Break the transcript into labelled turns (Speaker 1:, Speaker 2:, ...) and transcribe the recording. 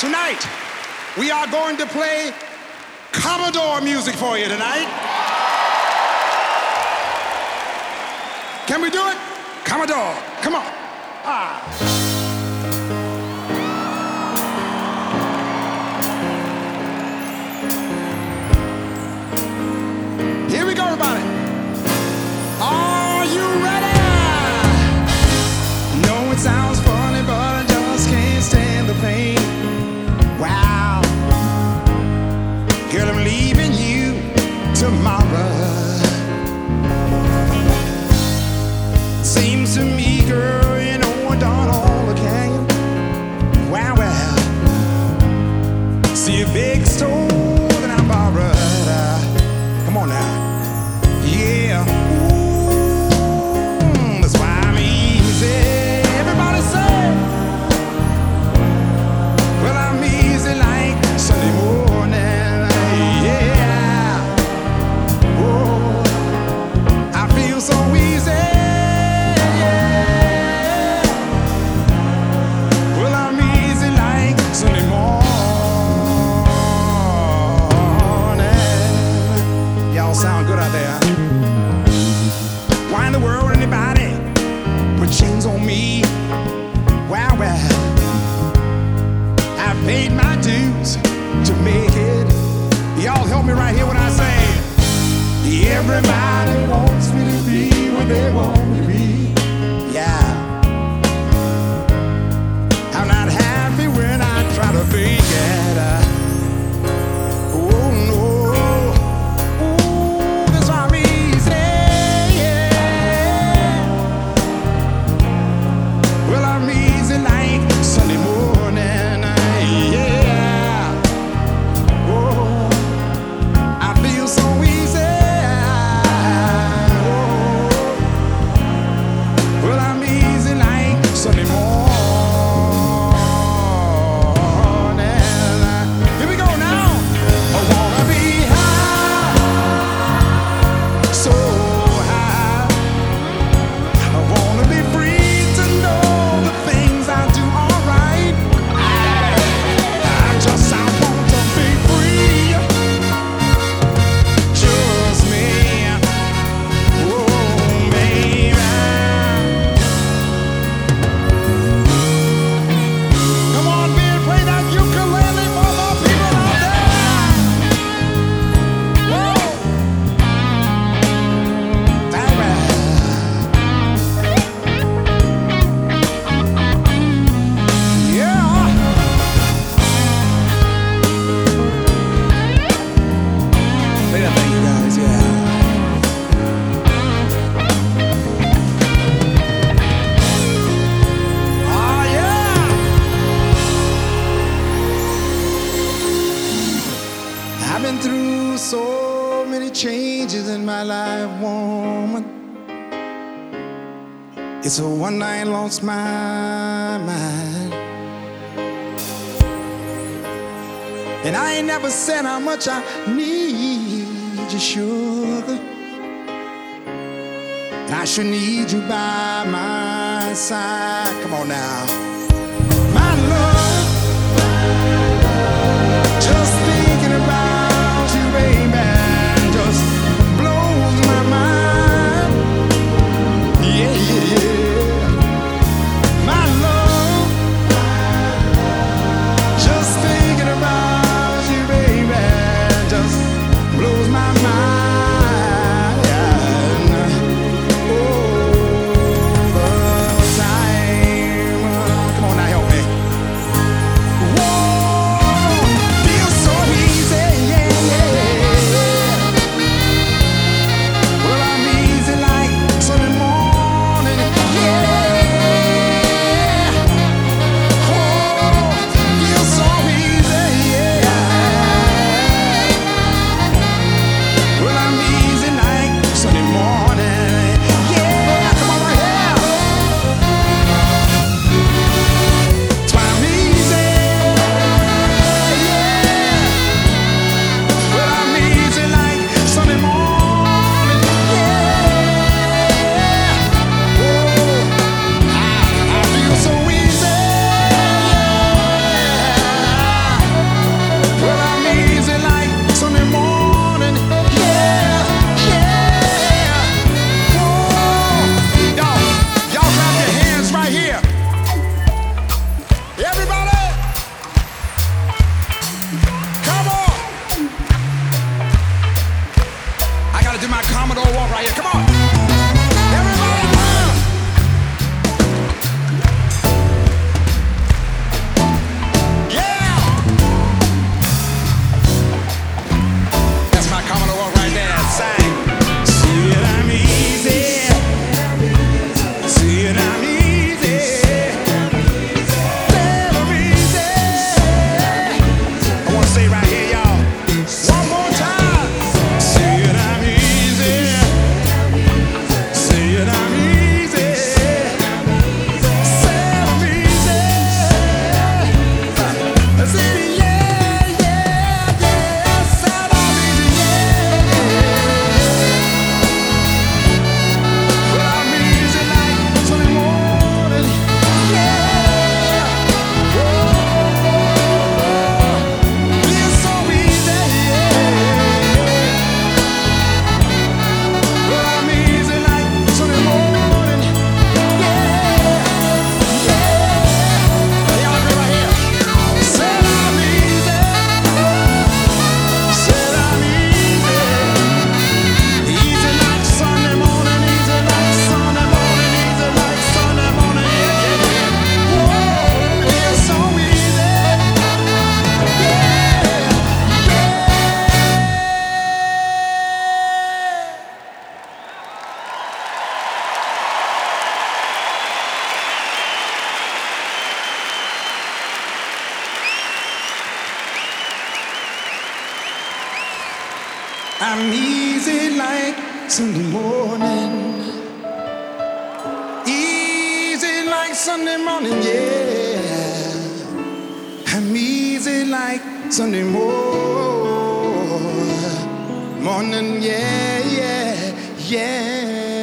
Speaker 1: Tonight, we are going to play Commodore music for you tonight. Can we do it? Commodore, come on. Ah. seems to me, girl, you know I done all I can. Wow, wow. See a big stone. somebody wants me to be where they want me to be. So many changes in my life, woman. It's a one night lost my mind. And I ain't never said how much I need you, sugar. I should need you by my side. Come on now. I'm easy like Sunday morning. Easy like Sunday morning, yeah. I'm easy like Sunday morning, morning, yeah, yeah, yeah.